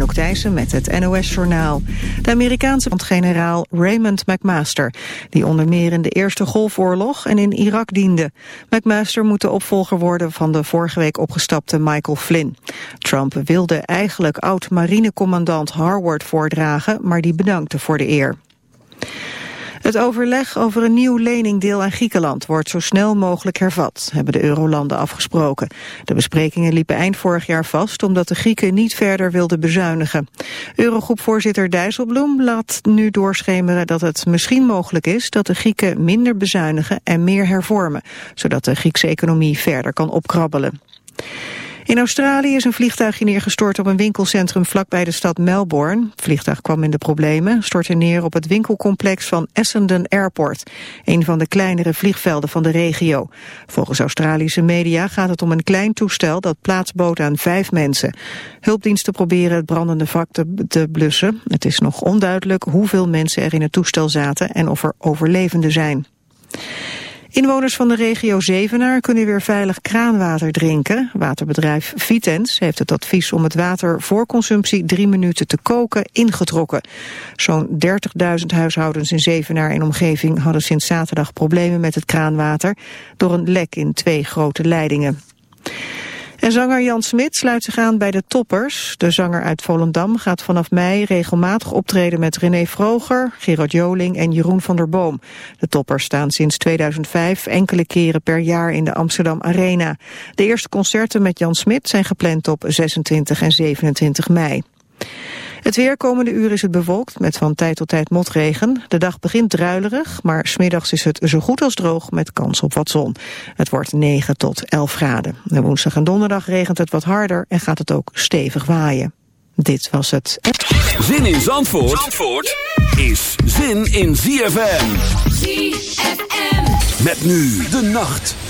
Anouk Thijssen met het NOS-journaal. De Amerikaanse generaal Raymond McMaster... die onder meer in de Eerste Golfoorlog en in Irak diende. McMaster moet de opvolger worden van de vorige week opgestapte Michael Flynn. Trump wilde eigenlijk oud-marinecommandant Harward voordragen... maar die bedankte voor de eer. Het overleg over een nieuw leningdeel aan Griekenland wordt zo snel mogelijk hervat, hebben de eurolanden afgesproken. De besprekingen liepen eind vorig jaar vast omdat de Grieken niet verder wilden bezuinigen. Eurogroepvoorzitter Dijsselbloem laat nu doorschemeren dat het misschien mogelijk is dat de Grieken minder bezuinigen en meer hervormen, zodat de Griekse economie verder kan opkrabbelen. In Australië is een vliegtuigje neergestort op een winkelcentrum vlakbij de stad Melbourne. Het vliegtuig kwam in de problemen, stortte neer op het winkelcomplex van Essendon Airport, een van de kleinere vliegvelden van de regio. Volgens Australische media gaat het om een klein toestel dat plaats bood aan vijf mensen. Hulpdiensten proberen het brandende vak te, te blussen. Het is nog onduidelijk hoeveel mensen er in het toestel zaten en of er overlevenden zijn. Inwoners van de regio Zevenaar kunnen weer veilig kraanwater drinken. Waterbedrijf Vitens heeft het advies om het water voor consumptie drie minuten te koken ingetrokken. Zo'n 30.000 huishoudens in Zevenaar en omgeving hadden sinds zaterdag problemen met het kraanwater door een lek in twee grote leidingen. En zanger Jan Smit sluit zich aan bij de toppers. De zanger uit Volendam gaat vanaf mei regelmatig optreden met René Vroger, Gerard Joling en Jeroen van der Boom. De toppers staan sinds 2005 enkele keren per jaar in de Amsterdam Arena. De eerste concerten met Jan Smit zijn gepland op 26 en 27 mei. Het weer komende uur is het bewolkt met van tijd tot tijd motregen. De dag begint druilerig, maar smiddags is het zo goed als droog met kans op wat zon. Het wordt 9 tot 11 graden. De woensdag en donderdag regent het wat harder en gaat het ook stevig waaien. Dit was het. Zin in Zandvoort, Zandvoort is zin in ZFM. ZFM. Met nu de nacht.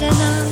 better now.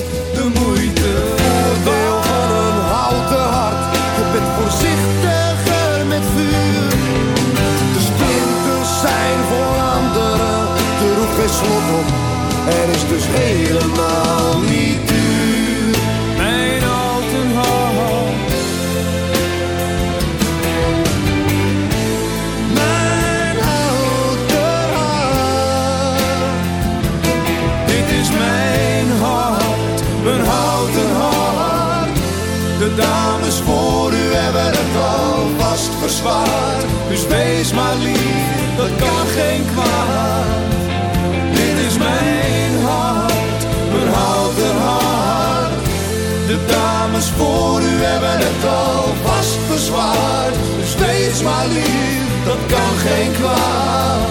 geen kwaad. Dit is mijn hart, mijn houten hart. De dames voor u hebben het alvast verzwaard. Dus wees maar lief, dat kan geen kwaad.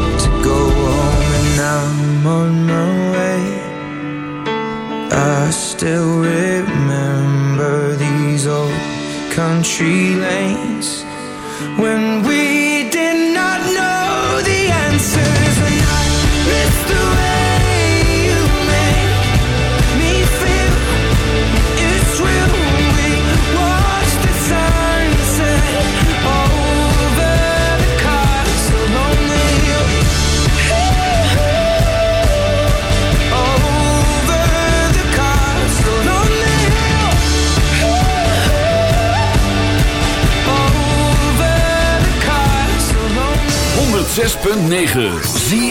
tree 106.9 ZFM.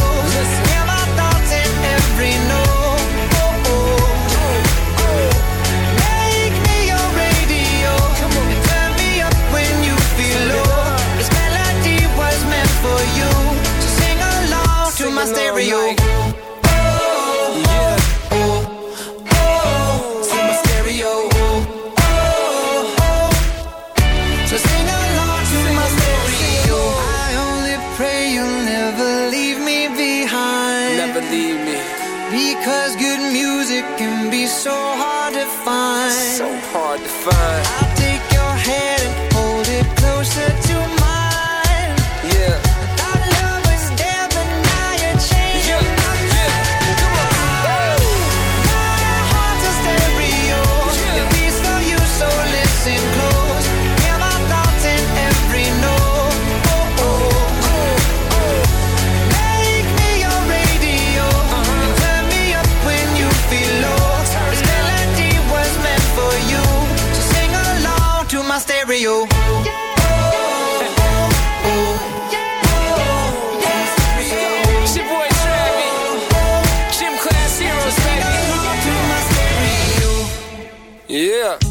Yeah.